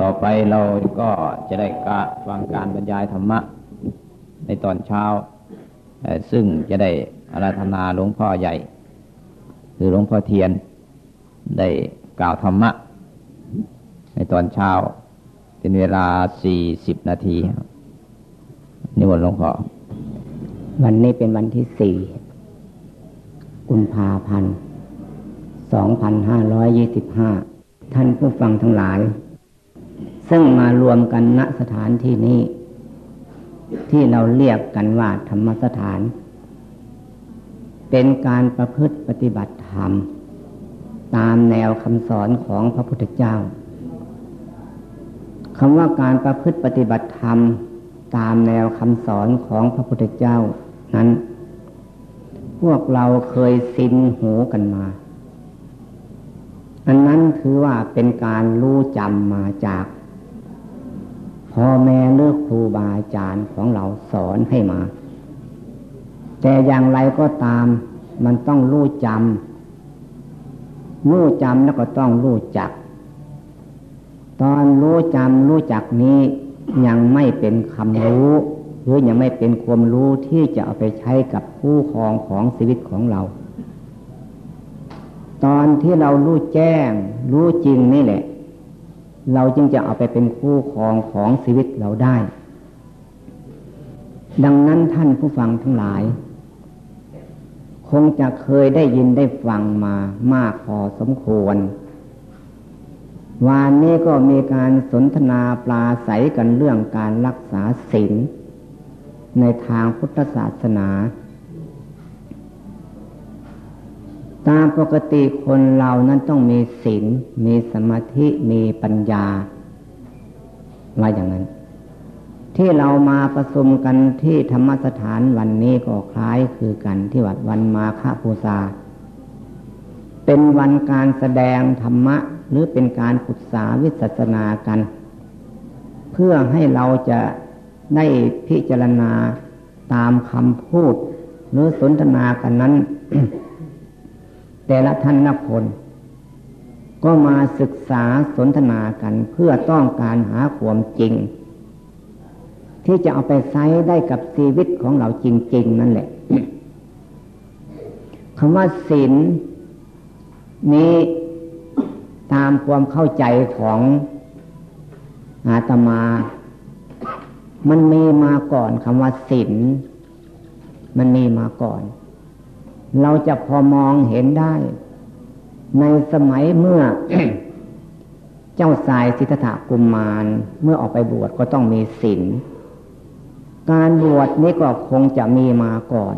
ต่อไปเราก็จะได้กาฟังการบรรยายธรรมะ ในตอนเช้า ซึ่งจะได้อาราธนาหลวงพ่อใหญ่ คือหลวงพ่อเทียน ได้กล่าวธรรมะ ในตอนเช้า เป็นเวลาสี่สิบนาทีนิมนต์หลวงพ่อ วันนี้เป็นวันที่สี่กุมภาพันธ์สองพันห้าร้อยยี่สิบห้าท่านผู้ฟังทั้งหลาย ซึ่งมารวมกันณสถานที่นี้ ที่เราเรียกกันว่าธรรมสถาน เป็นการประพฤติปฏิบัติธรรม ตามแนวคำสอนของพระพุทธเจ้าคำว่าการประพฤติปฏิบัติธรรม ตามแนวคำสอนของพระพุทธเจ้านั้น พวกเราเคยสินหูกันมา อันนั้นคือว่าเป็นการรู้จำมาจาก พ่อแม่เลือกครูบาอาจารย์ของเราสอนให้มา แต่อย่างไรก็ตาม มันต้องรู้จำรู้จำแล้วก็ต้องรู้จัก ตอนรู้จำรู้จักนี้ยังไม่เป็นคำรู้ หรือยังไม่เป็นความรู้ที่จะเอาไปใช้กับคู่ครองของชีวิตของเรา ตอนที่เรารู้แจ้ง รู้จริงนี่แหละ เราจึงจะเอาไปเป็นคู่ครองของชีวิตเราได้ ดังนั้นท่านผู้ฟังทั้งหลาย คงจะเคยได้ยินได้ฟังมามากพอสมควร วานนี้ก็มีการสนทนาปลาใสกันเรื่องการรักษาศีลในทางพุทธศาสนา ตามปกติคนเรานั้นต้องมีศีลมีสมาธิมีปัญญาว่าอย่างนั้น ที่เรามาประชุมกันที่ธรรมสถานวันนี้ก็คล้ายคือกันที่วัดวันมาฆปูซาเป็นวันการแสดงธรรมะ หรือเป็นการปรึกษาวิสัชนากัน เพื่อให้เราจะได้พิจารณาตามคำพูด หรือสนทนากันนั้น แต่ละท่านนักคน ก็มาศึกษาสนทนากันเพื่อต้องการหาความจริง ที่จะเอาไปใช้ได้กับชีวิตของเราจริง ๆ นั่นแหละคำว่าศีลนี้ตามความเข้าใจของอาตมา มันมีมาก่อนคำว่าศีลมันมีมาก่อน เราจะพอมองเห็นได้ ในสมัยเมื่อ เจ้าสายสิทธะกุมมาร เมื่อออกไปบวชก็ต้องมีศีลการบวชนี้ก็คงจะมีมาก่อน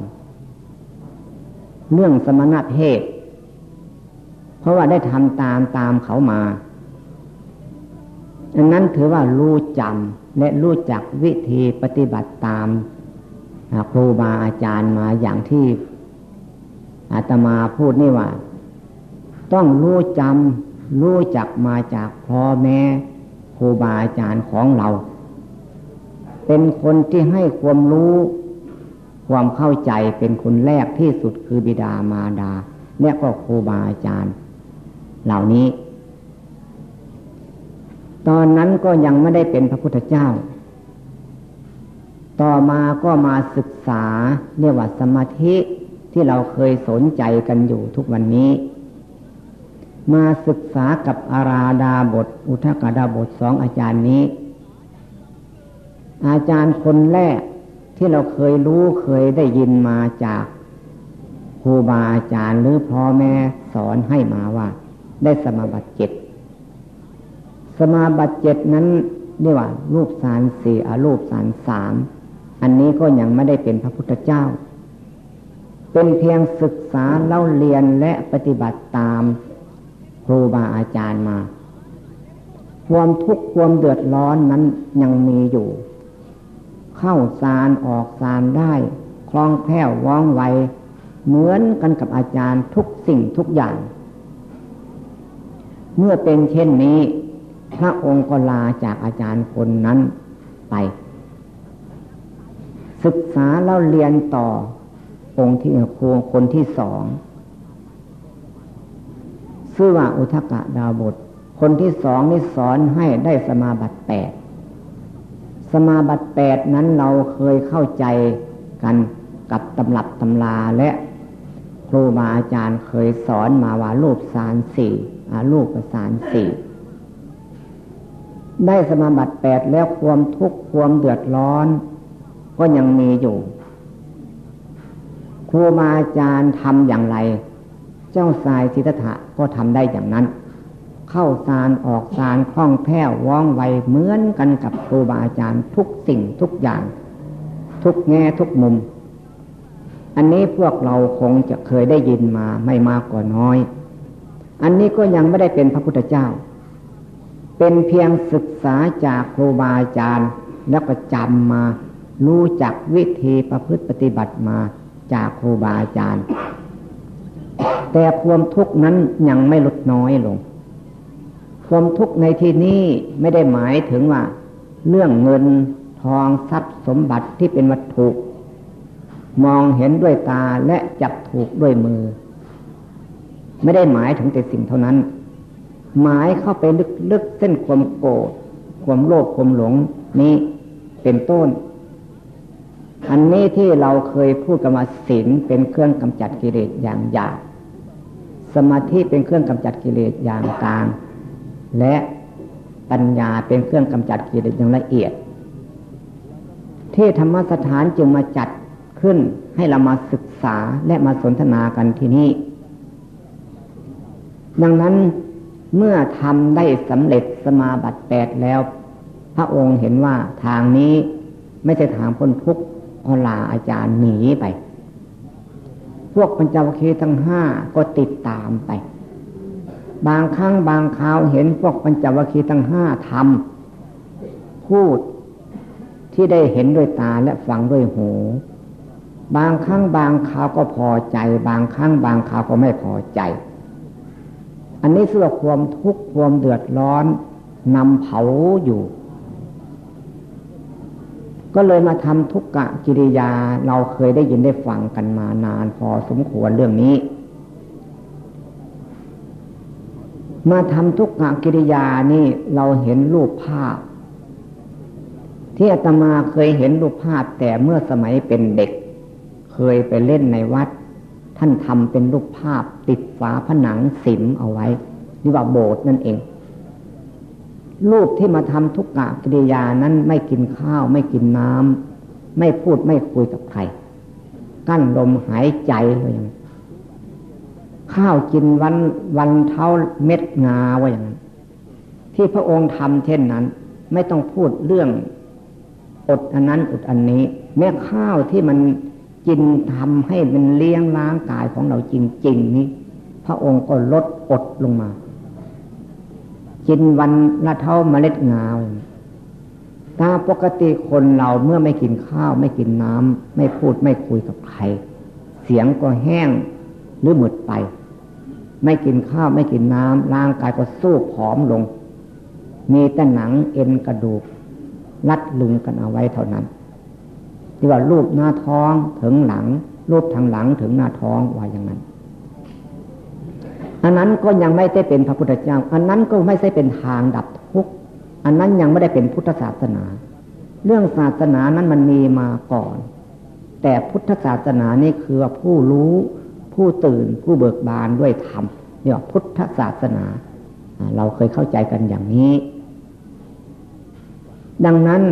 เรื่องสมณเพศ เพราะว่าได้ทำตามตามเขามาอันนั้นถือว่ารู้จำและรู้จักวิธีปฏิบัติตามครูบาอาจารย์มาอย่างที่ อาตมาพูดนี่ว่า ต้องรู้จำรู้จักมาจากพ่อแม่ครูบาอาจารย์ของเรา เป็นคนที่ให้ความรู้ความเข้าใจเป็นคนแรกที่สุดคือบิดามารดา และก็ครูบาอาจารย์ เหล่านี้ ตอนนั้นก็ยังไม่ได้เป็นพระพุทธเจ้า ต่อมาก็มาศึกษาเรียกว่าสมาธิ ที่เราเคยสนใจกันอยู่ทุกวันนี้ มาศึกษากับอาราดาบท อุทกดาบทสองอาจารย์นี้ อาจารย์คนแรกที่เราเคยรู้เคยได้ยินมาจากครูบาอาจารย์หรือพ่อแม่สอนให้มาว่า ได้สมาบัติเจ็ดสมาบัติเจ็ดนั้นเรียกว่ารูปสารสี่อรูปสารสามอันนี้ก็ยังไม่ได้เป็นพระพุทธเจ้า เป็นเพียงศึกษาเล่าเรียนและปฏิบัติตามครูบาอาจารย์มา ความทุกข์ความเดือดร้อนนั้นยังมีอยู่ เข้าสารออกสารได้คล่องแคล่วว่องไวเหมือนกันกับอาจารย์ทุกสิ่งทุกอย่าง เมื่อเป็นเช่นนี้ พระองค์ก็ลาจากอาจารย์คนนั้นไป ศึกษาแล้วเรียนต่อ องค์ที่ครูคนที่สองชื่อว่าอุทกะดาวบทคนที่สองนี่สอนให้ได้สมาบัติแปดสมาบัติแปดนั้นเราเคยเข้าใจกันกับตำรับตำราและครูบาอาจารย์เคยสอนมาว่ารูปสารสี่อารูปสารสี่ได้สมาบัติแปดแล้วความทุกข์ความเดือดร้อน ก็ยังมีอยู่ ครูบาอาจารย์ทำอย่างไร เจ้าสายสิทธัตถะก็ทำได้อย่างนั้น เข้าสารออกสารคล่องแคล่วว่องไวเหมือนกันกับครูบาอาจารย์ทุกสิ่งทุกอย่าง ทุกแง่ทุกมุม อันนี้พวกเราคงจะเคยได้ยินมาไม่มากกว่าน้อย อันนี้ก็ยังไม่ได้เป็นพระพุทธเจ้า เป็นเพียงศึกษาจากครูบาอาจารย์แล้วก็จำมา รู้จักวิธีประพฤติปฏิบัติมา จากครูบาอาจารย์ แต่ความทุกข์นั้นยังไม่ลดน้อยลง ความทุกข์ในที่นี้ไม่ได้หมายถึงว่า เรื่องเงินทองทรัพย์สมบัติที่เป็นวัตถุ มองเห็นด้วยตาและจับถูกด้วยมือ ไม่ได้หมายถึงแต่สิ่งเท่านั้น หมายเข้าไปลึกๆเส้นความโกรธความโลภความหลงนี้เป็นต้น อันนี้ที่เราเคยพูดกันมาศีลเป็นเครื่องกำจัดกิเลสอย่างหยาบสมาธิเป็นเครื่องกำจัดกิเลสอย่างกลาง และปัญญาเป็นเครื่องกำจัดกิเลสอย่างละเอียด ที่ธรรมสถานจึงมาจัดขึ้นให้เรามาศึกษาและมาสนทนากันที่นี่ ดังนั้นเมื่อทำได้สำเร็จสมาบัติแปดแล้ว พระองค์เห็นว่าทางนี้ไม่ใช่ทางพ้นทุกข์ ก็ลาอาจารย์หนีไป พวกปัญจวัคคีย์ทั้งห้าก็ติดตามไป บางครั้งบางคราวเห็นพวกปัญจวัคคีย์ทั้งห้าทำพูดที่ได้เห็นด้วยตาและฟังด้วยหู บางครั้งบางคราวก็พอใจ บางครั้งบางคราวก็ไม่พอใจ อันนี้สือความทุกข์ความเดือดร้อนนำเผาอยู่ ก็เลยมาทำทุกกะกิริยาเราเคยได้ยินได้ฟังกันมานานพอสมควรเรื่องนี้ มาทำทุกกะกิริยานี่เราเห็นรูปภาพ ที่อาตมาเคยเห็นรูปภาพแต่เมื่อสมัยเป็นเด็ก เคยไปเล่นในวัด ท่านทำเป็นรูปภาพติดฝาผนังสิมเอาไว้นี่ว่าโบสถ์นั่นเอง รูปที่มาทำทุกกะกิริยานั้นไม่กินข้าว ไม่กินน้ำไม่พูดไม่คุยกับใคร กั้นลมหายใจเลยอย่างข้าวกินวันวันเท่าเม็ดงาว่าอย่างนั้น ที่พระองค์ทำเช่นนั้น ไม่ต้องพูดเรื่องอดอันนั้นอดอันนี้ แม้ข้าวที่มันกินทำให้มันเลี้ยงล้างกายของเราจริง ๆ นี้ พระองค์ก็ลดอดลงมา กินวันละเท่าเมล็ดงาตาปกติคนเราเมื่อไม่กินข้าวไม่กินน้ำไม่พูดไม่คุยกับใคร เสียงก็แห้งหรือหมดไป ไม่กินข้าวไม่กินน้ำร่างกายก็สู้ผอมลง มีแต่หนังเอ็นกระดูกรัดลึงกันเอาไว้เท่านั้นที่ว่ารูปหน้าท้องถึงหลังรูปทางหลังถึงหน้าท้องว่าอย่างนั้น อันนั้นก็ยังไม่ได้เป็นพระพุทธเจ้า อันนั้นก็ไม่ใช่เป็นทางดับทุกข์อันนั้นยังไม่ได้เป็นพุทธศาสนา เรื่องศาสนานั้นมันมีมาก่อน แต่พุทธศาสนานี่คือผู้รู้ผู้ตื่นผู้เบิกบานด้วยธรรมเรียกว่าพุทธศาสนา เราเคยเข้าใจกันอย่างนี้ ดังนั้น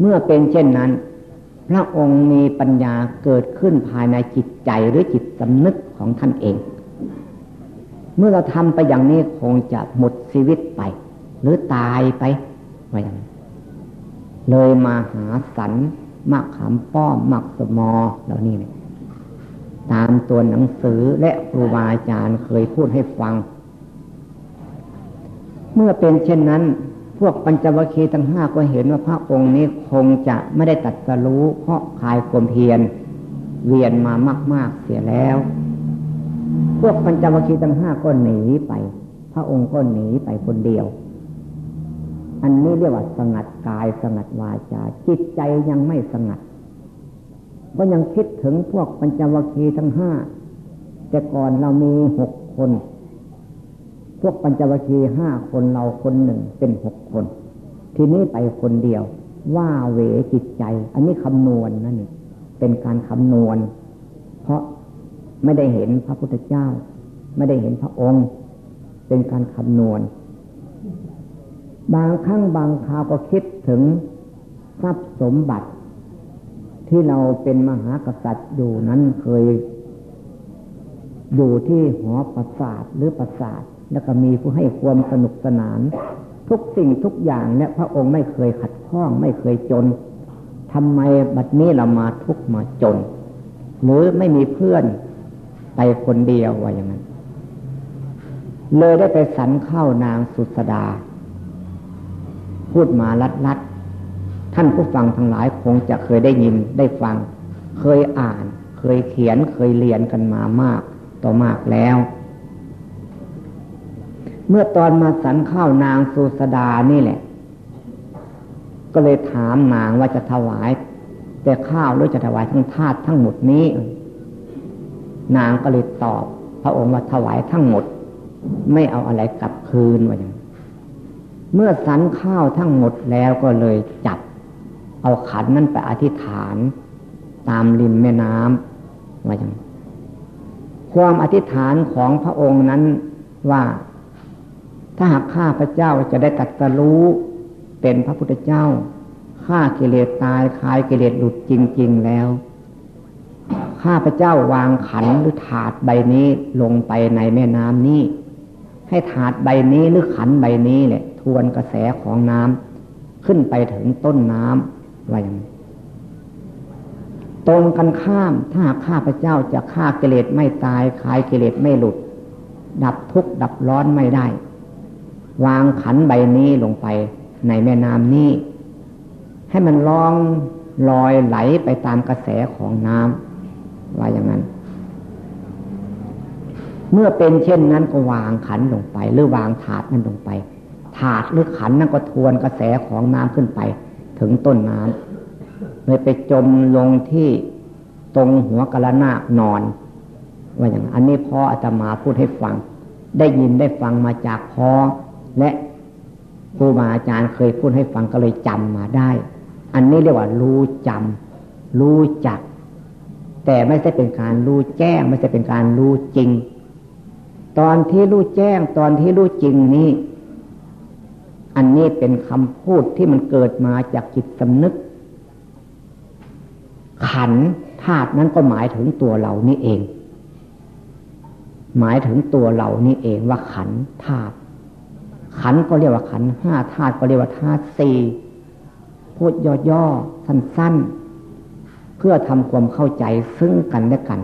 เมื่อเป็นเช่นนั้น พระองค์มีปัญญาเกิดขึ้นภายในจิตใจหรือจิตสำนึกของท่านเอง เมื่อเราทำไปอย่างนี้คงจะหมดชีวิตไป หรือตายไปว่าอย่างเลยมาหาสันมักขามป้อมมักสมอเหล่านี้เนี่ยตามตัวหนังสือและครูบาอาจารย์เคยพูดให้ฟัง เมื่อเป็นเช่นนั้น พวกปัญจวัคคีย์ทั้งห้าก็เห็นว่าพระองค์นี้คงจะไม่ได้ตัดสรู้เพราะคายความเพียรเวียนมามาก ๆเสียแล้ว พวกปัญจวัคคีย์ทั้งห้าก็หนีไป พระองค์ก็หนีไปคนเดียว อันนี้เรียกว่าสงัดกายสงัดวาจา จิตใจยังไม่สงัด ก็ยังคิดถึงพวกปัญจวัคคีย์ทั้งห้าแต่ก่อนเรามีหกคน พวกปัญจวัคคีย์ห้าคนเราคนหนึ่งเป็นหกคน ทีนี้ไปคนเดียว ว่าเวจิตใจ อันนี้คำนวณนั่นนี่เป็นการคำนวณ เพราะ ไม่ได้เห็นพระพุทธเจ้า ไม่ได้เห็นพระองค์ เป็นการคำนวณ บางครั้งบางคราวก็คิดถึงทรัพย์สมบัติ ที่เราเป็นมหากษัตริย์อยู่นั้นเคย อยู่ที่หอประสาทหรือประสาทแล้วก็มีผู้ให้ความสนุกสนาน ทุกสิ่งทุกอย่างเนี่ยพระองค์ไม่เคยขัดข้อง ไม่เคยจนทำไมบัดนี้เรามาทุกมาจน หรือไม่มีเพื่อน ไปคนเดียวว่าอย่างนั้น เลยได้ไปสันเข้านางสุสดา พูดมาลัดลัดท่านผู้ฟังทั้งหลายคงจะเคยได้ยินได้ฟัง เคยอ่าน เคยเขียนเคยเรียนกันมามาก ต่อมากแล้ว เมื่อตอนมาสันเข้านางสุสดานี่แหละ ก็เลยถามนางว่าจะถวาย แต่ข้าวหรือจะถวายทั้งทาตทั้งหมดนี้ นางก็เลยตอบ พระองค์ว่าถวายทั้งหมด ไม่เอาอะไรกลับคืนว่าอย่างเมื่อสันข้าวทั้งหมดแล้วก็เลยจับ เอาขันนั้นไปอธิษฐาน ตามริมแม่น้ำว่าอย่างความอธิษฐานของพระองค์นั้นว่าถ้าหากข้าพระเจ้าจะได้ตัดสรู้เป็นพระพุทธเจ้าฆ่ากิเลสตายคลายกิเลสหลุดจริง ๆ แล้ว ข้าพเจ้าวางขันหรือถาดใบนี้ลงไปในแม่น้ำนี้ ให้ถาดใบนี้หรือขันใบนี้แหละ ทวนกระแสของน้ำขึ้นไปถึงต้นน้ำว่าอย่างนี้ตรงกันข้ามถ้าข้าพเจ้าจะฆ่ากิเลสไม่ตายคลายกิเลสไม่หลุด ดับทุกข์ดับร้อนไม่ได้ วางขันใบนี้ลงไปในแม่น้ำนี้ ให้มันลองลอยไหลไปตามกระแสของน้ำ ว่าอย่างนั้น เมื่อเป็นเช่นนั้นก็วางขันลงไป หรือวางถาดนั้นลงไป ถาดหรือขันนั้นก็ทวนกระแสของน้ำขึ้นไป ถึงต้นน้ำเลยไปจมลงที่ตรงหัวกระนานอน ว่าอย่างอันนี้พ่ออาตมาพูดให้ฟัง ได้ยินได้ฟังมาจากพ่อและครูบาอาจารย์เคยพูดให้ฟังก็เลยจำมาได้ อันนี้เรียกว่ารู้จำรู้จัก แต่ไม่ใช่เป็นการรู้แจ้ง ไม่ใช่เป็นการรู้จริง ตอนที่รู้แจ้ง ตอนที่รู้จริงนี้ อันนี้เป็นคำพูดที่มันเกิดมาจากจิตสำนึก ขันธาตุนั้นก็หมายถึงตัวเรานี่เอง หมายถึงตัวเรานี่เองว่าขันธาตุขันก็เรียกว่าขันห้าธาตุก็เรียกว่าธาตุสี่พูดย่อๆสั้นๆ เพื่อทำความเข้าใจซึ่งกันและกัน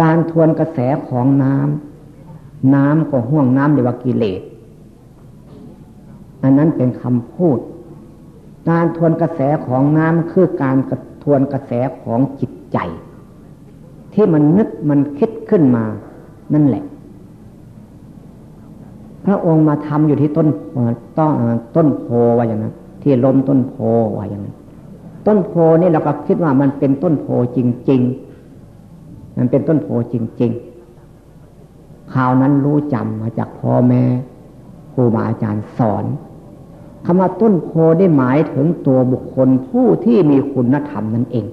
การทวนกระแสของน้ำน้ำก็ห่วงน้ำเรียกว่ากิเลสอันนั้นเป็นคำพูด การทวนกระแสของน้ำคือการทวนกระแสของจิตใจ ที่มันนึกมันคิดขึ้นมา นั่นแหละ พระองค์มาทำอยู่ที่ต้นต้นต้นโพว่าอย่างนั้นที่ลมต้นโพว่าอย่างนั้น ต้นโพนี่เราก็คิดว่ามันเป็นต้นโพจริง ๆ มันเป็นต้นโพจริง ๆ ข่าวนั้นรู้จำมาจากพ่อแม่ครูบาอาจารย์สอนคำว่าต้นโพได้หมายถึงตัวบุคคลผู้ที่มีคุณธรรมนั่นเอง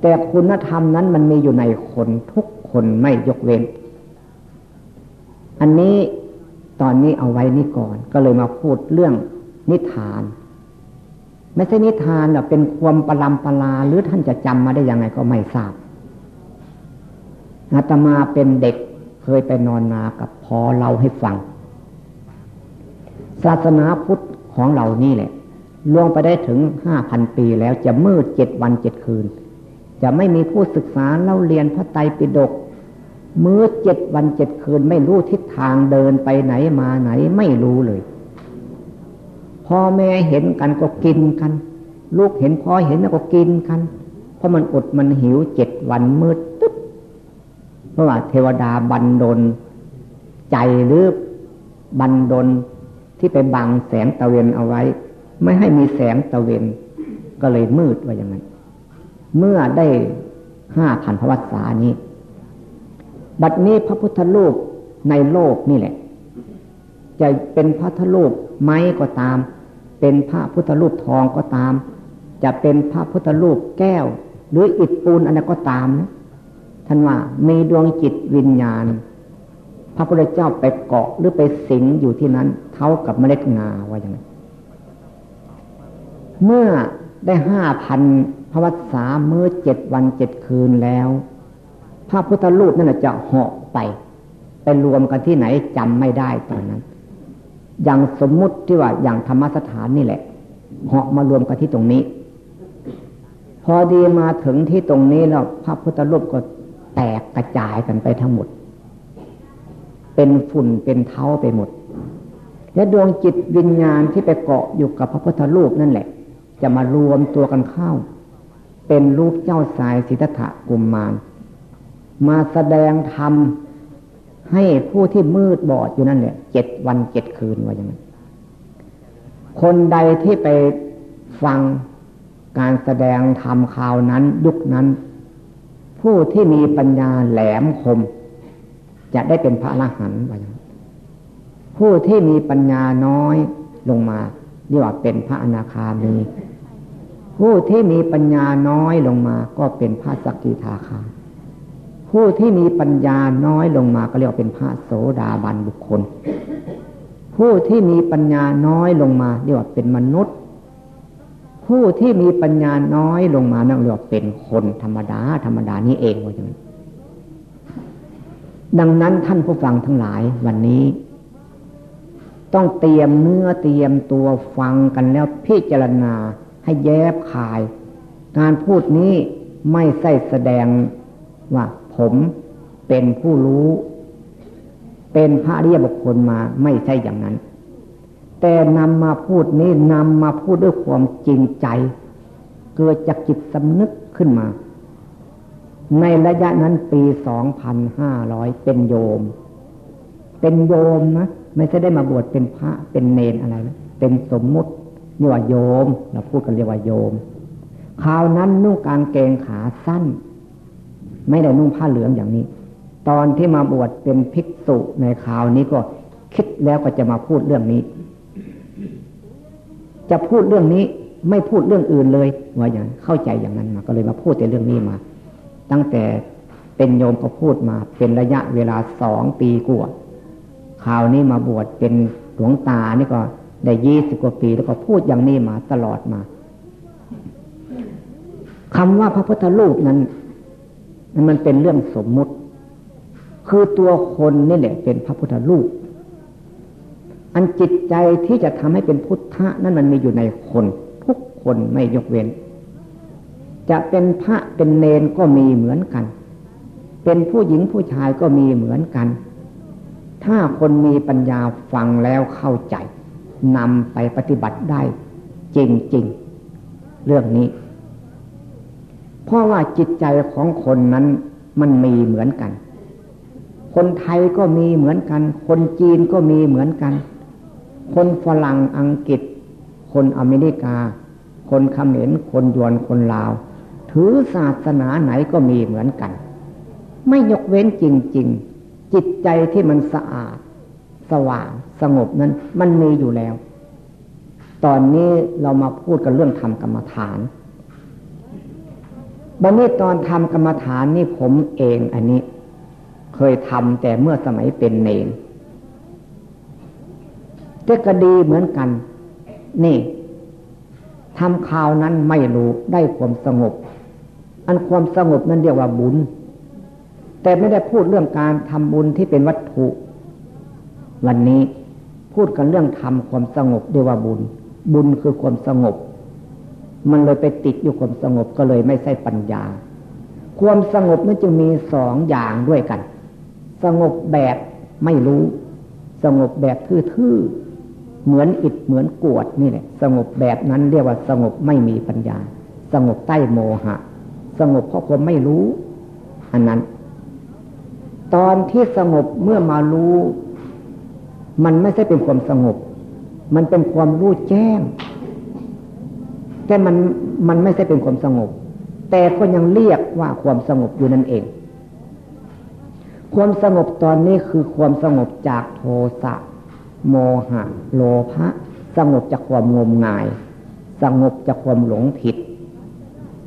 แต่คุณธรรมนั้นมันมีอยู่ในคนทุกคนไม่ยกเว้น อันนี้ตอนนี้เอาไว้นี่ก่อน ก็เลยมาพูดเรื่องนิทาน ไม่ใช่นิทานหรอเป็นความประลำประลาหรือท่านจะจำมาได้ยังไงก็ไม่ทราบอาตมาเป็นเด็กเคยไปนอนนากับพอเราให้ฟัง ศาสนาพุทธของเรานี่แหละล่วงไปได้ถึงห้าพันปีแล้วจะมืดเจ็ดวันเจ็ดคืน จะไม่มีผู้ศึกษาเล่าเรียนพระไตรปิฎกมืดเจ็ดวันเจ็ดคืนไม่รู้ทิศทางเดินไปไหนมาไหนไม่รู้เลย พ่อแม่เห็นกันก็กินกัน ลูกเห็นพ่อเห็นแล้วก็กินกัน เพราะมันอดมันหิวเจ็ดวันมืดตึ๊บเพราะว่าเทวดาบันดล ใจหรือบันดลที่ไปบังแสงตะเวนเอาไว้ ไม่ให้มีแสงตะเวนก็เลยมืดว่าอย่างนั้น เมื่อได้ห้าพันพวัสานี้ บัดนี้พระพุทธรูปในโลกนี่แหละ จะเป็นพระพุทธรูปไม้ก็ตาม เป็นพระพุทธรูปทองก็ตาม จะเป็นพระพุทธรูปแก้ว หรืออิฐปูนอะไรก็ตามนะท่านว่ามีดวงจิตวิญญาณ พระพุทธเจ้าไปเกาะหรือไปสิงอยู่ที่นั้น เท่ากับเมล็ดงาว่าอย่างไรเมื่อได้ห้าพันพระวัตสาเมื่อเจ็ดวันเจ็ดคืนแล้ว พระพุทธรูปนั่นจะเหาะไป ไปรวมกันที่ไหนจำไม่ได้ตอนนั้น อย่างสมมุติที่ว่าอย่างธรรมสถานนี่แหละเหาะมารวมกันที่ตรงนี้ พอดีมาถึงที่ตรงนี้แล้วพระพุทธรูปก็แตกกระจายกันไปทั้งหมด เป็นฝุ่นเป็นเท้าไปหมด และดวงจิตวิญญาณที่ไปเกาะอยู่กับพระพุทธรูปนั่นแหละ จะมารวมตัวกันเข้า เป็นรูปเจ้าสายสิทธัตถกุมมารมาแสดงธรรม ให้ผู้ที่มืดบอดอยู่นั่นแหละเจ็ดวันเจ็ดคืนว่าอย่างนั้น คนใดที่ไปฟังการแสดงธรรมข่าวนั้น ยุคนั้น ผู้ที่มีปัญญาแหลมคม จะได้เป็นพระอรหันต์ว่าอย่างผู้ที่มีปัญญาน้อยลงมาเรียกว่าเป็นพระอนาคามี ผู้ที่มีปัญญาน้อยลงมา ก็เป็นพระสกิทาคาม ผู้ที่มีปัญญาน้อยลงมาก็เรียกว่าเป็นพระโสดาบันบุคคล ผู้ที่มีปัญญาน้อยลงมาเรียกว่าเป็นมนุษย์ ผู้ที่มีปัญญาน้อยลงมานั่นเรียกว่าเป็นคนธรรมดา ธรรมดานี่เองว่าอย่างนั้นดังนั้นท่านผู้ฟังทั้งหลายวันนี้ ต้องเตรียมเนื้อเตรียมตัวฟังกันแล้วพิจารณาให้แยบคาย การพูดนี้ไม่ใช่แสดงว่า ผมเป็นผู้รู้ เป็นพระเรียบุคคลมาไม่ใช่อย่างนั้น แต่นำมาพูดนี้นำมาพูดด้วยความจริงใจ เกิดจากจิตสำนึกขึ้นมา ในระยะนั้นปีสองพันห้าร้อยเป็นโยม เป็นโยมนะไม่ใช่ได้มาบวชเป็นพระเป็นเนนอะไรนะเป็นสมมุตินี่ว่าโยมเราพูดกันเรียกว่าโยมคราวนั้นนุ่งกางเกงขาสั้น ไม่ได้นุ่งผ้าเหลืองอย่างนี้ ตอนที่มาบวชเป็นภิกษุในคราวนี้ก็คิดแล้วก็จะมาพูดเรื่องนี้ จะพูดเรื่องนี้ไม่พูดเรื่องอื่นเลยว่าอย่างเข้าใจอย่างนั้นมา ก็เลยมาพูดแต่เรื่องนี้มา ตั้งแต่เป็นโยมก็พูดมา เป็นระยะเวลาสองปีกว่าข่าวนี้มาบวชเป็นหลวงตานี่ก็ได้ยี่สิบกว่าปีแล้วก็พูดอย่างนี้มาตลอดมาคำว่าพระพุทธรูปนั้น มันเป็นเรื่องสมมุติ คือตัวคนนี่แหละเป็นพระพุทธรูป อันจิตใจที่จะทำให้เป็นพุทธะนั่นมันมีอยู่ในคน ทุกคนไม่ยกเว้น จะเป็นพระเป็นเนนก็มีเหมือนกัน เป็นผู้หญิงผู้ชายก็มีเหมือนกัน ถ้าคนมีปัญญาฟังแล้วเข้าใจนำไปปฏิบัติได้จริง ๆ เรื่องนี้ เพราะว่าจิตใจของคนนั้นมันมีเหมือนกัน คนไทยก็มีเหมือนกัน คนจีนก็มีเหมือนกัน คนฝรั่งอังกฤษ คนอเมริกา คนเขมรคนยวนคนลาว ถือศาสนาไหนก็มีเหมือนกัน ไม่ยกเว้นจริง ๆ จิตใจที่มันสะอาด สว่างสงบนั้น มันมีอยู่แล้ว ตอนนี้เรามาพูดกันเรื่องทำกรรมฐาน บันนี้ตอนทำกรรมฐานนี่ผมเองอันนี้ เคยทำแต่เมื่อสมัยเป็นเนรแต่ก็ดีเหมือนกัน นี่ทำข่าวนั้นไม่รู้ได้ความสงบ อันความสงบนั้นเรียกว่าบุญ แต่ไม่ได้พูดเรื่องการทำบุญที่เป็นวัตถุ วันนี้พูดกันเรื่องทำความสงบเรียกว่าบุญ บุญคือความสงบ มันเลยไปติดอยู่ความสงบก็เลยไม่ใช่ปัญญา ความสงบนั้นจึงมีสองอย่างด้วยกัน สงบแบบไม่รู้ สงบแบบทื่อๆเหมือนอิดเหมือนกวดนี่แหละสงบแบบนั้นเรียกว่าสงบไม่มีปัญญา สงบใต้โมหะ สงบเพราะความไม่รู้อันนั้น ตอนที่สงบเมื่อมารู้ มันไม่ใช่เป็นความสงบ มันเป็นความรู้แจ้ง แต่มันมันไม่ใช่เป็นความสงบ แต่ก็ยังเรียกว่าความสงบอยู่นั่นเอง ความสงบตอนนี้คือความสงบจากโทสะโมหะ โลภะสงบจากความงมงาย สงบจากความหลงผิด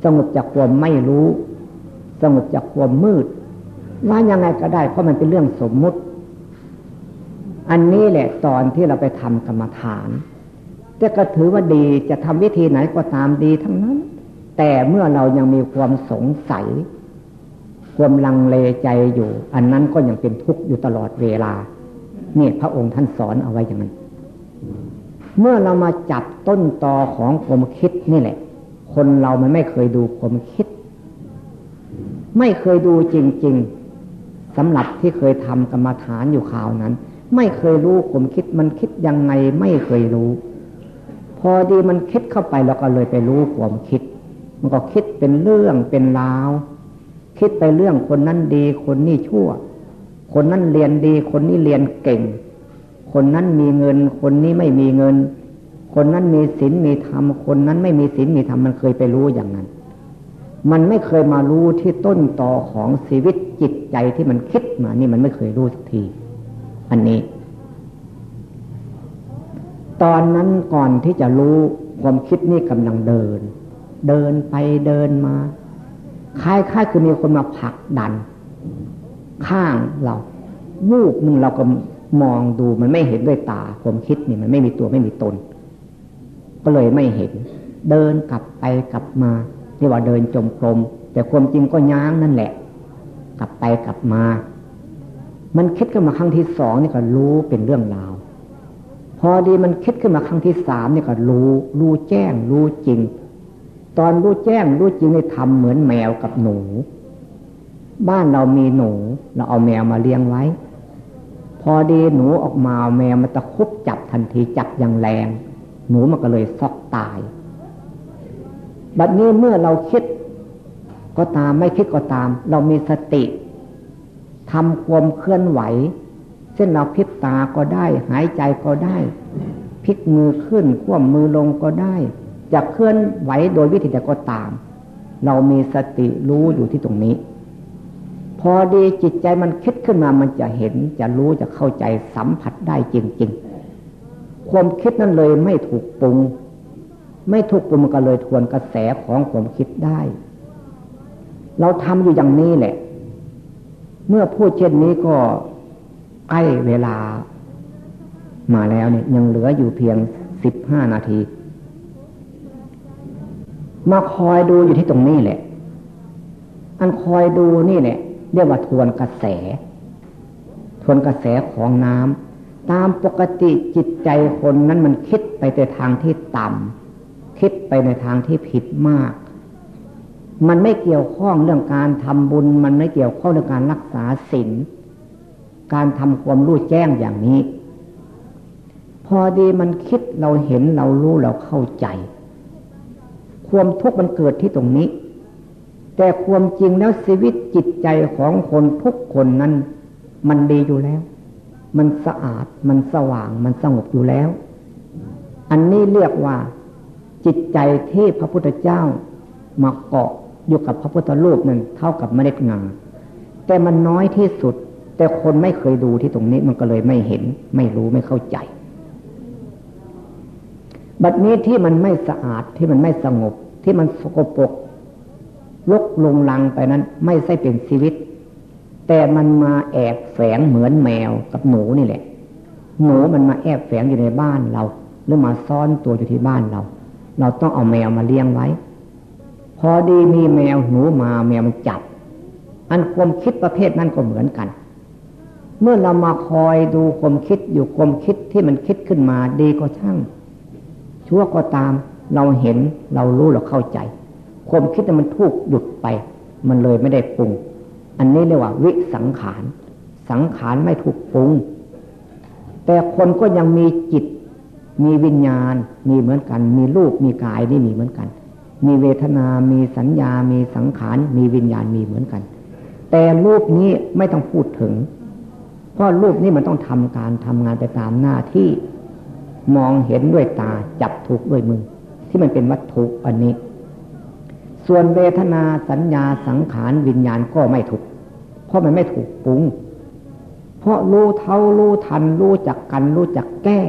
สงบจากความไม่รู้ สงบจากความมืดว่ายังไงก็ได้เพราะมันเป็นเรื่องสมมุติ อันนี้แหละตอนที่เราไปทำกรรมฐาน แต่ก็ถือว่าดีจะทำวิธีไหนก็ตามดีทั้งนั้น แต่เมื่อเรายังมีความสงสัย ความลังเลใจอยู่ อันนั้นก็ยังเป็นทุกข์อยู่ตลอดเวลาเนี่ยพระองค์ท่านสอนเอาไว้อย่างนั้น เมื่อเรามาจับต้นตอของความคิดนี่แหละ คนเรามันไม่เคยดูความคิด ไม่เคยดูจริง ๆสำหรับที่เคยทำกรรมฐานอยู่ข่าวนั้น ไม่เคยรู้ความคิดมันคิดยังไงไม่เคยรู้ พอดีมันคิดเข้าไปเราก็เลยไปรู้ความคิด มันก็คิดเป็นเรื่องเป็นราว คิดไปเรื่องคนนั้นดี คนนี้ชั่ว คนนั้นเรียนดี คนนี้เรียนเก่ง คนนั้นมีเงิน คนนี้ไม่มีเงิน คนนั้นมีศีลมีธรรม คนนั้นไม่มีศีลมีธรรมมันเคยไปรู้อย่างนั้น มันไม่เคยมารู้ที่ต้นต่อของชีวิตจิตใจที่มันคิดมา นี่มันไม่เคยรู้สักที อันนี้ ตอนนั้นก่อนที่จะรู้ความคิดนี่กำลังเดิน เดินไปเดินมาคล้ายๆคือมีคนมาผลักดัน ข้างเราวูบหนึ่งเราก็มองดูมันไม่เห็นด้วยตาความคิดนี่มันไม่มีตัวไม่มีตน ก็เลยไม่เห็น เดินกลับไปกลับมาเรียกว่าเดินจมกรมแต่ความจริงก็ย้างนั่นแหละ กลับไปกลับมา มันคิดขึ้นมาครั้งที่สองนี่ก็รู้เป็นเรื่องราว พอดีมันคิดขึ้นมาครั้งที่สามนี่ก็รู้รู้แจ้ง รู้จริง ตอนรู้แจ้ง รู้จริงในทำเหมือนแมวกับหนู บ้านเรามีหนู เราเอาแมวมาเลี้ยงไว้ พอดีหนูออกมาแมวมันตะคุบจับทันทีจับอย่างแรง หนูมันก็เลยซอกตาย บัดนี้เมื่อเราคิดก็ตามไม่คิดก็ตาม เรามีสติทำความเคลื่อนไหว ช่นเราพิษตาก็ได้ หายใจก็ได้พลิกมือขึ้นคว่ำมือลงก็ได้จะเคลื่อนไหวโดยวิธีใดก็ตาม เรามีสติรู้อยู่ที่ตรงนี้ พอดีจิตใจมันคิดขึ้นมามันจะเห็นจะรู้จะเข้าใจสัมผัสได้จริง ๆ ความคิดนั้นเลยไม่ถูกปรุง ไม่ถูกปรุงมันก็เลยทวนกระแสของความคิดได้ เราทำอยู่อย่างนี้แหละ เมื่อพูดเช่นนี้ก็ ใกล้เวลา มาแล้วเนี่ยยังเหลืออยู่เพียงสิบห้านาที มาคอยดูอยู่ที่ตรงนี้แหละ อันคอยดูนี่แหละเรียกว่าทวนกระแส ทวนกระแสของน้ำตามปกติจิตใจคนนั้นมันคิดไปในทางที่ต่ำคิดไปในทางที่ผิดมาก มันไม่เกี่ยวข้องเรื่องการทำบุญ มันไม่เกี่ยวข้องเรื่องการรักษาศีล การทำความรู้แจ้งอย่างนี้ พอดีมันคิดเราเห็นเรารู้เราเข้าใจ ความทุกข์มันเกิดที่ตรงนี้ แต่ความจริงแล้วชีวิตจิตใจของคนทุกคนนั้น มันดีอยู่แล้ว มันสะอาดมันสว่างมันสงบอยู่แล้ว อันนี้เรียกว่าจิตใจที่พระพุทธเจ้ามาเกาะอยู่กับพระพุทธรูปนั้นเท่ากับเมล็ดงาแต่มันน้อยที่สุด แต่คนไม่เคยดูที่ตรงนี้มันก็เลยไม่เห็น ไม่รู้ไม่เข้าใจ บัดนี้ที่มันไม่สะอาดที่มันไม่สงบ ที่มันสกปรกลกลงลังไปนั้น ไม่ใช่เป็นชีวิต แต่มันมาแอบแฝงเหมือนแมวกับหนูนี่แหละ หนูมันมาแอบแฝงอยู่ในบ้านเรา หรือมาซ่อนตัวอยู่ที่บ้านเรา เราต้องเอาแมวมาเลี้ยงไว้ พอดีมีแมวหนูมาแมวมันจับอันความคิดประเภทนั้นก็เหมือนกัน เมื่อเรามาคอยดูความคิดอยู่ความคิดที่มันคิดขึ้นมาดีก็ช่าง ชั่วก็ตามเราเห็นเรารู้เราเข้าใจ ความคิดมันทุกหยุดไป มันเลยไม่ได้ปรุง อันนี้เรียกว่า วิสังขาร สังขารไม่ถูกปรุง แต่คนก็ยังมีจิต มีวิญญาณ มีเหมือนกัน มีรูปมีกายนี่มีเหมือนกัน มีเวทนา มีสัญญา มีสังขาร มีวิญญาณมีเหมือนกัน แต่รูปนี้ไม่ต้องพูดถึง เพราะรูปนี้มันต้องทำการทำงานไปตามหน้าที่มองเห็นด้วยตาจับถูกด้วยมือ ที่มันเป็นวัตถุอันนี้ ส่วนเวทนาสัญญาสังขารวิญญาณก็ไม่ถูก เพราะมันไม่ถูกปรุง เพราะรู้เท่ารู้ทัน รู้จักกัน รู้จักแก้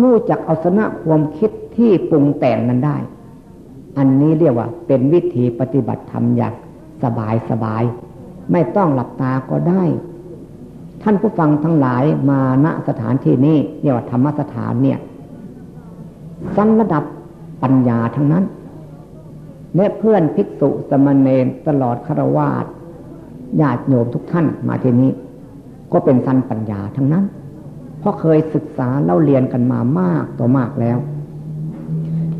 รู้จักเอาชนะความคิดที่ปรุงแต่งนั้นได้ อันนี้เรียกว่า เป็นวิธีปฏิบัติธรรมอย่างสบายสบาย ไม่ต้องหลับตาก็ได้ ท่านผู้ฟังทั้งหลายมาณสถานที่นี้เรียกว่าธรรมสถานเนี่ยสั้นระดับปัญญาทั้งนั้นและเพื่อนภิกษุสมณเณรตลอดคารวาสญาติโยมทุกท่านมาที่นี้ ก็เป็นสันปัญญาทั้งนั้น เพราะเคยศึกษาเล่าเรียนกันมามากต่อมากแล้ว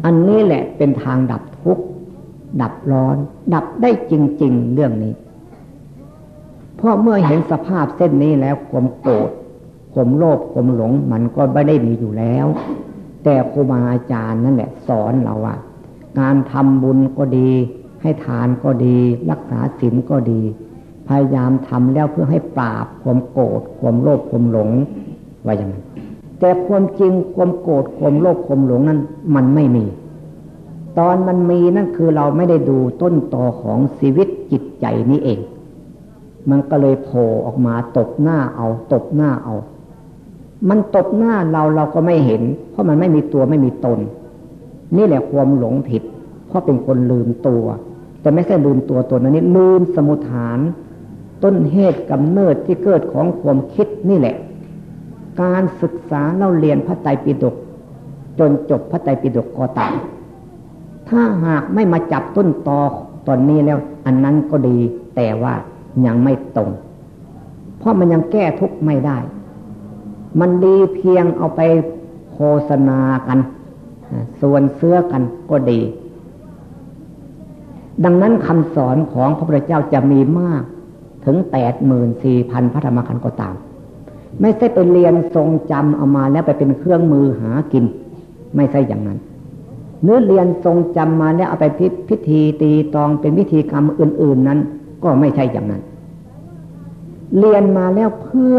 อันนี้แหละเป็นทางดับทุกข์ดับร้อน ดับได้จริง ๆ เรื่องนี้ เพราะเมื่อเห็นสภาพเส้นนี้แล้วความโกรธความโลภความหลงมันก็ไม่ได้มีอยู่แล้ว แต่ครูบาอาจารย์นั่นแหละสอนเราว่าการทำบุญก็ดี ให้ทานก็ดี รักษาศีลก็ดี พยายามทำแล้วเพื่อให้ปราบความโกรธความโลภความหลงว่าอย่างนั้นแต่ความจริงความโกรธความโลภความหลงนั้น มันไม่มี ตอนมันมีนั่นคือเราไม่ได้ดูต้นตอของชีวิตจิตใจนี้เอง มันก็เลยโผล่ออกมาตบหน้าเอาตบหน้าเอา มันตบหน้าเราเราก็ไม่เห็น เพราะมันไม่มีตัวไม่มีตน นี่แหละความหลงผิด เพราะเป็นคนลืมตัว แต่ไม่ใช่ลืมตัวตนนี้ลืมสมุทฐาน ต้นเหตุกำเนิดที่เกิดของความคิดนี่แหละ การศึกษาเล่าเรียนพระไตรปิฎกจนจบพระไตรปิฎกก็ตามถ้าหากไม่มาจับต้นตอตอนนี้แล้ว อันนั้นก็ดีแต่ว่า ยังไม่ตรง เพราะมันยังแก้ทุกข์ไม่ได้ มันดีเพียงเอาไปโฆษณากัน ส่วนเสื้อกันก็ดี ดังนั้นคำสอนของพระพุทธเจ้าจะมีมากถึงแปดหมื่นสี่พันพระธรรมขันธ์ก็ตาม ไม่ใช่ไปเรียนทรงจำเอามาแล้วไปเป็นเครื่องมือหากิน ไม่ใช่อย่างนั้นเนื้อเรียนทรงจำมาแล้วเอาไปพิพิธีตีตองเป็นวิธีกรรมอื่น ๆนั้น ก็ไม่ใช่อย่างนั้น เรียนมาแล้วเพื่อ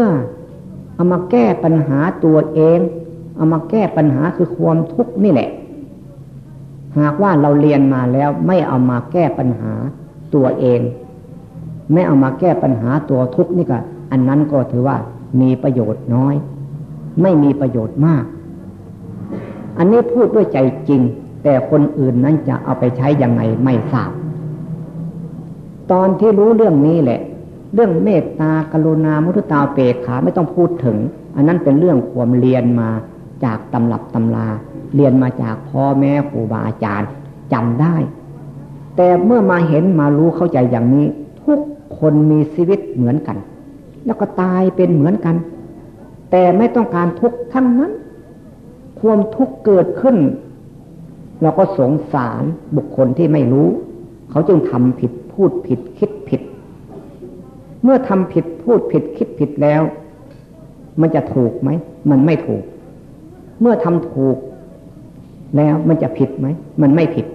เอามาแก้ปัญหาตัวเอง เอามาแก้ปัญหาคือความทุกข์นี่แหละ หากว่าเราเรียนมาแล้วไม่เอามาแก้ปัญหาตัวเอง ไม่เอามาแก้ปัญหาตัวทุกข์นี่ก็ อันนั้นก็ถือว่ามีประโยชน์น้อย ไม่มีประโยชน์มาก อันนี้พูดด้วยใจจริง แต่คนอื่นนั้นจะเอาไปใช้ยังไงไม่ทราบ ตอนที่รู้เรื่องนี้แหละ เรื่องเมตตากรุณามุทุตาเปกขาไม่ต้องพูดถึง อันนั้นเป็นเรื่องความเรียนมาจากตำรับตำรา เรียนมาจากพ่อแม่ครูบาอาจารย์จำได้ แต่เมื่อมาเห็นมารู้เข้าใจอย่างนี้ ทุกคนมีชีวิตเหมือนกัน แล้วก็ตายเป็นเหมือนกัน แต่ไม่ต้องการทุกข์ทั้งนั้น ความทุกข์เกิดขึ้น เราก็สงสารบุคคลที่ไม่รู้ เขาจึงทำผิด พูดผิดคิดผิด เมื่อทำผิดพูดผิดคิดผิดแล้ว มันจะถูกไหม มันไม่ถูก เมื่อทำถูกแล้วมันจะผิดไหม มันไม่ผิด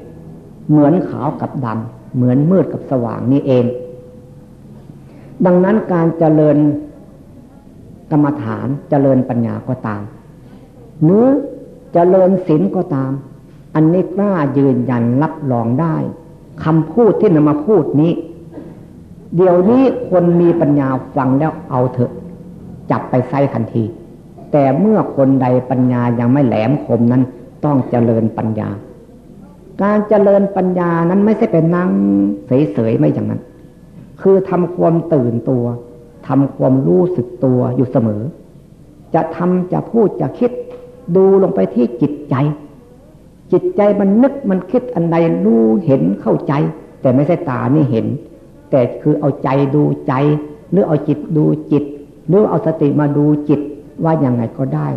เหมือนขาวกับดำ เหมือนมืดกับสว่างนี่เอง ดังนั้นการเจริญกรรมฐานเจริญปัญญาก็ตามเนื้อเจริญศีลก็ตาม อันนี้กล้ายืนยันรับรองได้ คำพูดที่นำมาพูดนี้ เดี๋ยวนี้คนมีปัญญาฟังแล้วเอาเถอะ จับไปใส่ทันที แต่เมื่อคนใดปัญญายังไม่แหลมคมนั้น ต้องเจริญปัญญา การเจริญปัญญานั้นไม่ใช่เป็นนั่งเฉยๆไม่อย่างนั้น คือทำความตื่นตัวทำความรู้สึกตัวอยู่เสมอ จะทำจะพูดจะคิดดูลงไปที่จิตใจ จิตใจมันนึกมันคิดอันใดรู้เห็นเข้าใจ แต่ไม่ใช่ตานี่เห็น แต่คือเอาใจดูใจ หรือเอาจิตดูจิต หรือเอาสติมาดูจิตว่าอย่างไงก็ได้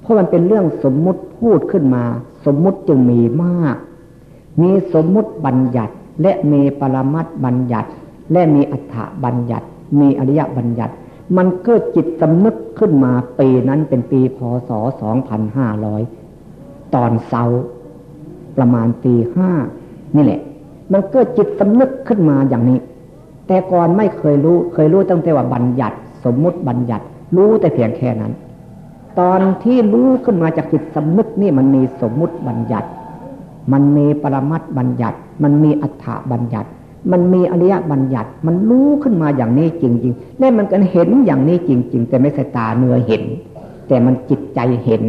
เพราะมันเป็นเรื่องสมมุติพูดขึ้นมา สมมุติจึงมีมาก มีสมมุติบัญญัติ และมีปรมัตบัญญัติ และมีอัฏฐบัญญัติ มีอริยบัญญัติ มันเกิดจิตสำนึกขึ้นมาปีนั้นเป็นปีพศ 2500 ตอนเสา ประมาณปีห้านี่แหละ มันเกิดจิตสำนึกขึ้นมาอย่างนี้ แต่ก่อนไม่เคยรู้ เคยรู้ตั้งแต่ว่าบัญญัติ สมมุติบัญญัติ รู้แต่เพียงแค่นั้น ตอนที่รู้ขึ้นมาจากจิตสำนึกนี่มันมีสมมุติบัญญัติ มันมีปรมัตบัญญัติ มันมีอัฏฐบัญญัติ มันมีอริยบัญญัติ มันรู้ขึ้นมาอย่างนี้จริง ๆ และมันก็เห็นอย่างนี้จริง ๆ แต่ไม่ใช่ตาเนื้อเห็น แต่มันจิตใจเห็น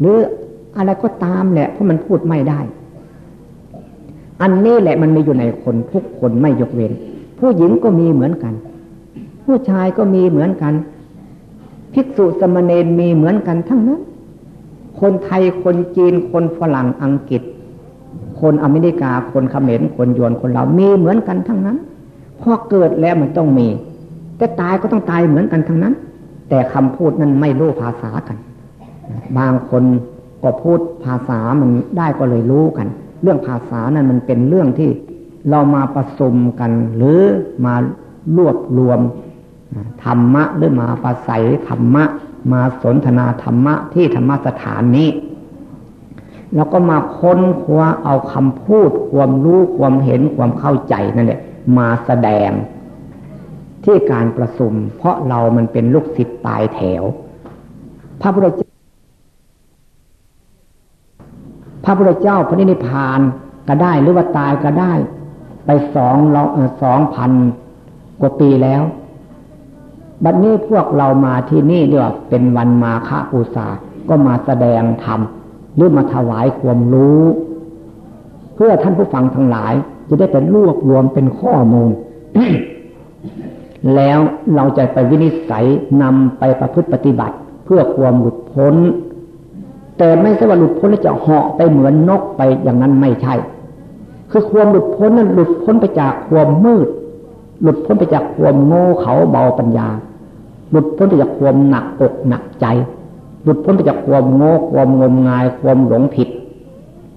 หรือ อะไรก็ตามแหละเพราะมันพูดไม่ได้ อันนี้แหละมันมีอยู่ในคนทุกคนไม่ยกเว้น ผู้หญิงก็มีเหมือนกัน ผู้ชายก็มีเหมือนกัน ภิกษุสมณเณรมีเหมือนกันทั้งนั้น คนไทยคนจีนคนฝรั่งอังกฤษ คนอเมริกาคนเขมรคนยวนคนเรามีเหมือนกันทั้งนั้นพอเกิดแล้วมันต้องมี แต่ตายก็ต้องตายเหมือนกันทั้งนั้น แต่คำพูดนั้นไม่รู้ภาษากัน บางคน ก็พูดภาษามันได้ก็เลยรู้กัน เรื่องภาษานั้นมันเป็นเรื่องที่เรามาประสมกัน หรือมารวบรวมธรรมะหรือมาประสัยธรรมะ มาสนทนาธรรมะที่ธรรมสถานนี้แล้วก็มาค้นคว้าเอาคำพูดความรู้ความเห็นความเข้าใจนั่นแหละมาแสดงที่การประสุม เพราะเรามันเป็นลูกศิษย์ปลายแถว พระพุทธเจ้า พระพุทธเจ้าพระนิพพานก็ได้หรือว่าตายก็ได้ ไปสองสองพันกว่าปีแล้ว บัดนี้พวกเรามาที่นี่เรียกว่าเป็นวันมาฆปูษาก็มาแสดงธรรมหรือมาถวายความรู้ เพื่อท่านผู้ฟังทั้งหลาย จะได้เป็นรวบรวมเป็นข้อมูล แล้วเราจะไปวินิจฉัยนำไปประพฤติปฏิบัติ เพื่อความหลุดพ้น แต่ไม่ใช่ว่าหลุดพ้นแล้วจะเหาะไปเหมือนนกไปอย่างนั้นไม่ใช่ คือความหลุดพ้นนั้นหลุดพ้นไปจากความมืด หลุดพ้นไปจากความโง่เขาเบาปัญญา หลุดพ้นไปจากความหนักอกหนักใจ หลุดพ้นไปจากความโง่ความงมงาย ความหลงผิด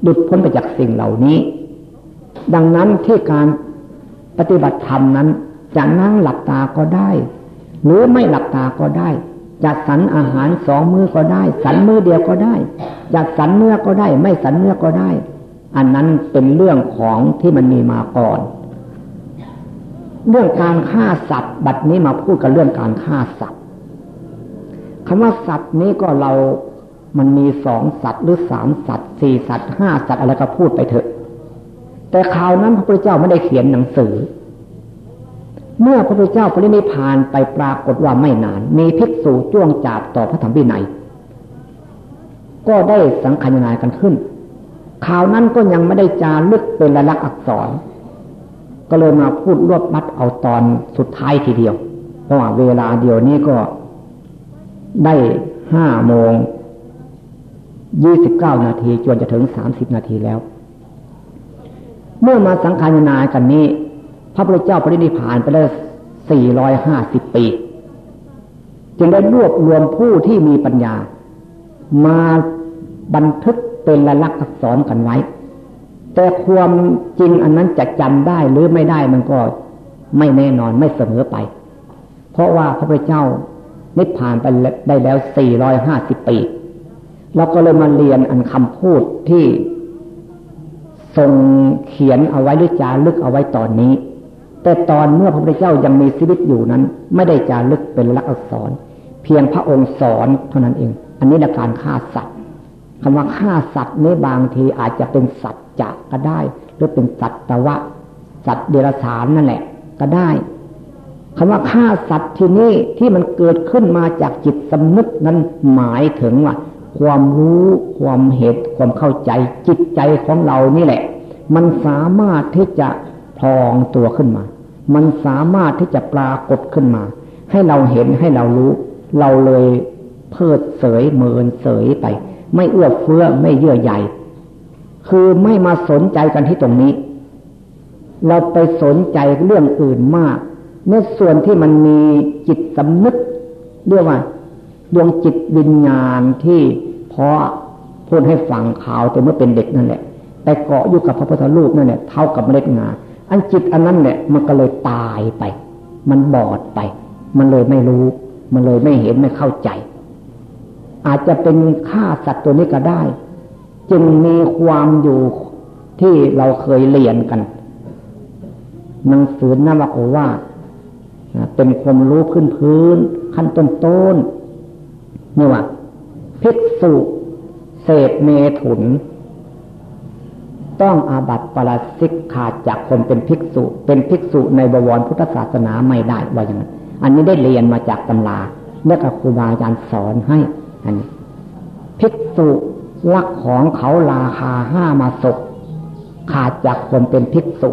หลุดพ้นไปจากสิ่งเหล่านี้ ดังนั้นที่การปฏิบัติธรรมนั้นจะนั่งหลับตาก็ได้ หรือไม่หลับตาก็ได้ จะสันอาหารสองมือก็ได้สันมือเดียวก็ได้จะสันเนื้อก็ได้ ไม่สันเนื้อก็ได้ อันนั้นเป็นเรื่องของที่มันมีมาก่อน เรื่องการฆ่าสัตว์ บัดนี้มาพูดกันเรื่องการฆ่าสัตว์คำว่าสัตว์นี้ก็เรามันมีสองสัตว์หรือสามสัตว์สี่สัตว์ห้าสัตว์อะไรก็พูดไปเถอะ แต่ข่าวนั้นพระพุทธเจ้าไม่ได้เขียนหนังสือ เมื่อพระพุทธเจ้าปรินิพานไปปรากฏว่าไม่นาน มีภิกษุจ้วงจาบต่อพระธรรมวินัย ก็ได้สังขารนายกันขึ้นข่าวนั้นก็ยังไม่ได้จารึกเป็นลายลักษณ์อักษร ก็เลยมาพูดรวบมัดเอาตอนสุดท้ายทีเดียว เพราะว่าเวลาเดียวนี้ก็ได้ห้าโมงยี่สิบเก้านาทีจนจะถึงสามสิบนาทีแล้ว เมื่อมาสังขารนายกันนี้ พระพุทธเจ้าปรินิพานไปแล้วสี่ร้อยห้าสิบปี จึงได้รวบรวมผู้ที่มีปัญญา มาบันทึกเป็นลายลักษณ์อักษรกันไว้ แต่ความจริงอันนั้นจะจำได้หรือไม่ได้มันก็ไม่แน่นอนไม่เสมอไป เพราะว่าพระพุทธเจ้านิพพานไปได้แล้วสี่ร้อยห้าสิบปี เราก็เลยมาเรียนอันคำพูดที่ทรงเขียนเอาไว้หรือจารึกเอาไว้ตอนนี้ แต่ตอนเมื่อพระพุทธเจ้ายังมีชีวิตอยู่นั้น ไม่ได้จารึกเป็นลักษณ์อักษรเพียงพระองค์สอนเท่านั้นเอง อันนี้ในการฆ่าสัตว์คำว่าฆ่าสัตว์นี้บางทีอาจจะเป็นสัตว์จะก็ได้ หรือเป็นสัตว์ตะวะ สัตว์เดรัจฉานนั่นแหละ ก็ได้คำว่าฆ่าสัตว์ที่นี่ที่มันเกิดขึ้นมาจากจิตสำนึกนั้นหมายถึงว่า ความรู้ความเหตุความเข้าใจ จิตใจของเรานี่แหละ มันสามารถที่จะพองตัวขึ้นมา มันสามารถที่จะปรากฏขึ้นมา ให้เราเห็นให้เรารู้ เราเลยเพิดเสยเมินเสยไป ไม่เอื้อเฟื้อไม่เยื่อใยคือไม่มาสนใจกันที่ตรงนี้ เราไปสนใจเรื่องอื่นมากในส่วนที่มันมีจิตสำนึกเรียกว่าดวงจิตวิญญาณที่พอพูดให้ฟังข่าวแต่เมื่อเป็นเด็กนั่นแหละ แต่เกาะอยู่กับพระพุทธรูปนั่นแหละเท่ากับเมล็ดงา อันจิตอันนั้นเนี่ยมันก็เลยตายไป มันบอดไป มันเลยไม่รู้ มันเลยไม่เห็นไม่เข้าใจ อาจจะเป็นฆ่าสัตว์ตัวนี้ก็ได้ จึงมีความอยู่ที่เราเคยเรียนกันหนังสือนวโอว่าเป็นความรู้พื้นพื้น ขั้นต้นต้นนี่ว่าภิกษุเศษเมถุน ต้องอาบัติปราชิกขาดจากคนเป็นภิกษุ เป็นภิกษุในบวรพุทธศาสนาไม่ได้ว่าอย่างนั้น อันนี้ได้เรียนมาจากตำราเมื่อครูบาอาจารย์สอนให้ อันนี้ ภิกษุลักของเขาราคาห้ามาศกขาดจากคนเป็นภิกษุ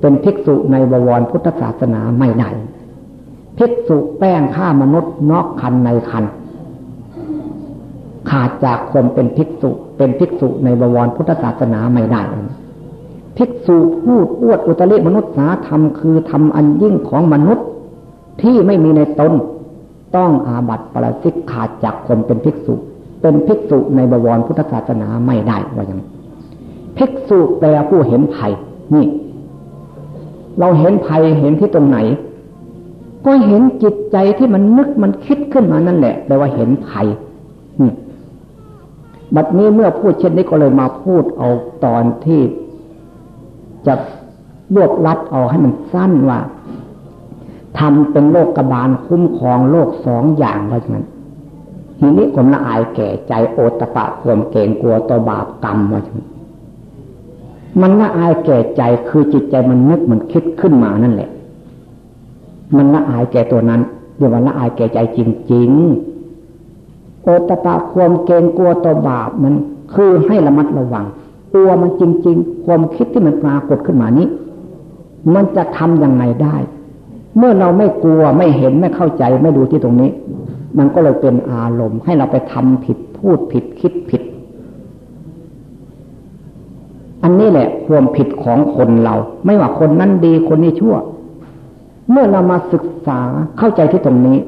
เป็นภิกษุในบวรพุทธศาสนาไม่ได้ภิกษุแป้งฆ่ามนุษย์นอกคันในคัน ขาดจากคนเป็นภิกษุ เป็นภิกษุในบวรพุทธศาสนาไม่ได้ภิกษุพูดอวดอุตริมนุษย์สาธรรมคือทำอันยิ่งของมนุษย์ที่ไม่มีในตนต้องอาบัติปราชิกขาดจากคนเป็นภิกษุ เป็นภิกษุในบวรพุทธศาสนาไม่ได้ว่าอย่างภิกษุแปลผู้เห็นภัยนี่ เราเห็นภัยเห็นที่ตรงไหน ก็เห็นจิตใจที่มันนึกมันคิดขึ้นมานั่นแหละแปลว่าเห็นภัย บัดนี้เมื่อพูดเช่นนี้ก็เลยมาพูดเอาตอนที่จะรวบลัดเอาให้มันสั้นว่าทำเป็นโลกกบาลคุ้มครองโลกสองอย่างว่าอย่างนั้นทีนี้ผมละอายแก่ใจโอตปะความเก่งกลัวตัวบาปกรรมว่าอย่างนั้นมันละอายแก่ใจคือจิตใจมันนึกมันคิดขึ้นมานั่นแหละ มันละอายแก่ตัวนั้นเดี๋ยวมันละอายแก่ใจจริง ๆ โอตปะความเกรงกลัวตัวบาปมันคือให้ระมัดระวังตัวมันจริง ๆ ความคิดที่มันปรากฏขึ้นมานี้ มันจะทำยังไงได้ เมื่อเราไม่กลัวไม่เห็นไม่เข้าใจไม่ดูที่ตรงนี้ มันก็เลยเป็นอารมณ์ ให้เราไปทำผิดพูดผิดคิดผิด อันนี้แหละความผิดของคนเรา ไม่ว่าคนนั้นดีคนนี้ชั่ว เมื่อเรามาศึกษาเข้าใจที่ตรงนี้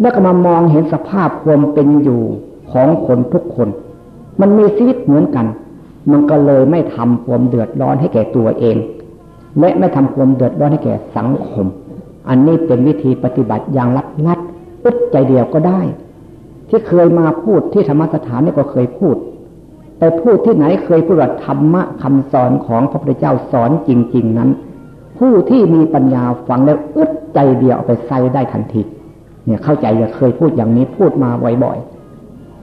แล้วก็มามองเห็นสภาพความเป็นอยู่ของคนทุกคน มันมีชีวิตเหมือนกัน มันก็เลยไม่ทำความเดือดร้อนให้แก่ตัวเอง และไม่ทำความเดือดร้อนให้แก่สังคม อันนี้เป็นวิธีปฏิบัติอย่างลัดลัดอึดใจเดียวก็ได้ ที่เคยมาพูดที่ธรรมสถานนี่ก็เคยพูด แต่พูดที่ไหนเคยพูดว่าธรรมะคำสอนของพระพุทธเจ้าสอนจริง ๆ นั้น ผู้ที่มีปัญญาฟังแล้วอึดใจเดียวเอาไปใส่ได้ทันที เนี่ยเข้าใจจะเคยพูดอย่างนี้พูดมาบ่อย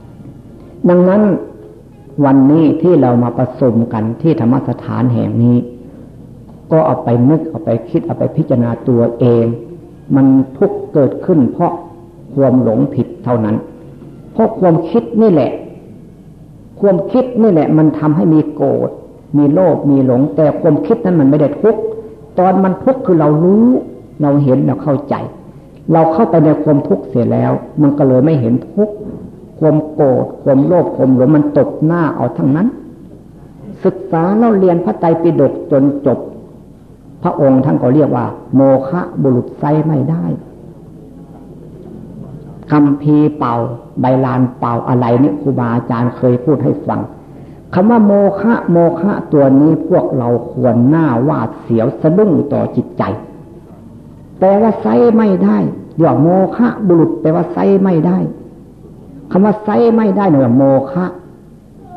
ๆ ดังนั้นวันนี้ที่เรามาประสมกันที่ธรรมสถานแห่งนี้ ก็เอาไปนึกเอาไปคิดเอาไปพิจารณาตัวเอง มันทุกเกิดขึ้นเพราะความหลงผิดเท่านั้น เพราะความคิดนี่แหละ ความคิดนี่แหละ มันทำให้มีโกรธมีโลภมีหลง แต่ความคิดนั้นมันไม่ได้ทุกตอนมันทุกคือเรารู้ เราเห็นเราเข้าใจ เราเข้าไปในความทุกข์เสียแล้ว มันก็เลยไม่เห็นทุกข์ความโกรธความโลภความหลงมันตกหน้าเอาทั้งนั้น ศึกษาเราเรียนพระไตรปิฎกจนจบ พระองค์ท่านก็เรียกว่า โมฆะบุรุษไซไม่ได้คำพีเป่า ใบลานเป่าอะไรนี่ครูบาอาจารย์เคยพูดให้ฟังคำว่าโมฆะโมฆะตัวนี้พวกเราควรหน้าวาดเสียวสะดุ้งต่อจิตใจ แต่ว่าไซไม่ได้เดี๋ยวโมฆะบุรุษแปลว่าไซไม่ได้คำว่าไซไม่ได้เนี่ยโมฆะ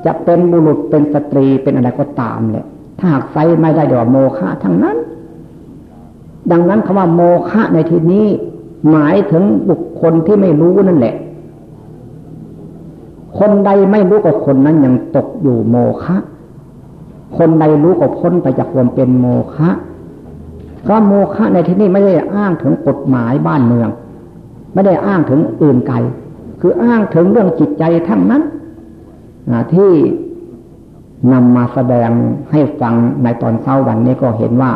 จะเป็นบุรุษเป็นสตรีเป็นอะไรก็ตามเนี่ยถ้าหากไซไม่ได้เดี๋ยวโมฆะทั้งนั้น ดังนั้นคำว่าโมฆะในที่นี้ หมายถึงบุคคลที่ไม่รู้นั่นแหละ คนใดไม่รู้ก็คนนั้นยังตกอยู่โมฆะคนใดรู้ก็พ้นไปจากความเป็นโมฆะ ก็โมฆะในที่นี้ไม่ได้อ้างถึงกฎหมายบ้านเมือง ไม่ได้อ้างถึงอื่นไกล คืออ้างถึงเรื่องจิตใจทั้งนั้นที่นำมาแสดงให้ฟังในตอนเช้าวันนี้ก็เห็นว่า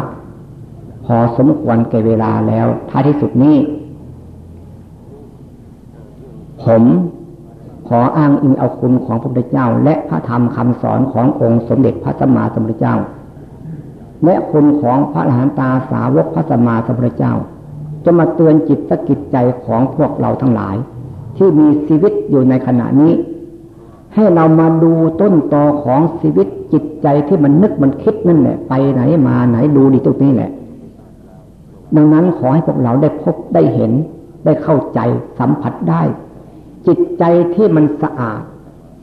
พอสมควรแก่เวลาแล้ว ท้ายที่สุดนี้ ผมขออ้างอิงเอาคุณของพระพุทธเจ้า และพระธรรมคำสอนขององค์สมเด็จพระสัมมาสัมพุทธเจ้า และคุณของพระอรหันตาสาวกพระสัมมาสัมพุทธเจ้า จะมาเตือนจิตสกิจใจของพวกเราทั้งหลาย ที่มีชีวิตอยู่ในขณะนี้ ให้เรามาดูต้นตอของชีวิตจิตใจที่มันนึกมันคิดนั่นแหละ ไปไหนมาไหนดูดีตรงนี้แหละ ดังนั้นขอให้พวกเราได้พบได้เห็น ได้เข้าใจสัมผัสได้ จิตใจที่มันสะอาด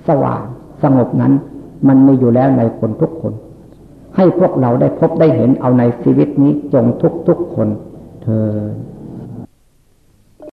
สว่างสงบนั้น มันมีอยู่แล้วในคนทุกคน ให้พวกเราได้พบได้เห็นเอาในชีวิตนี้จงทุกทุกคนเธอ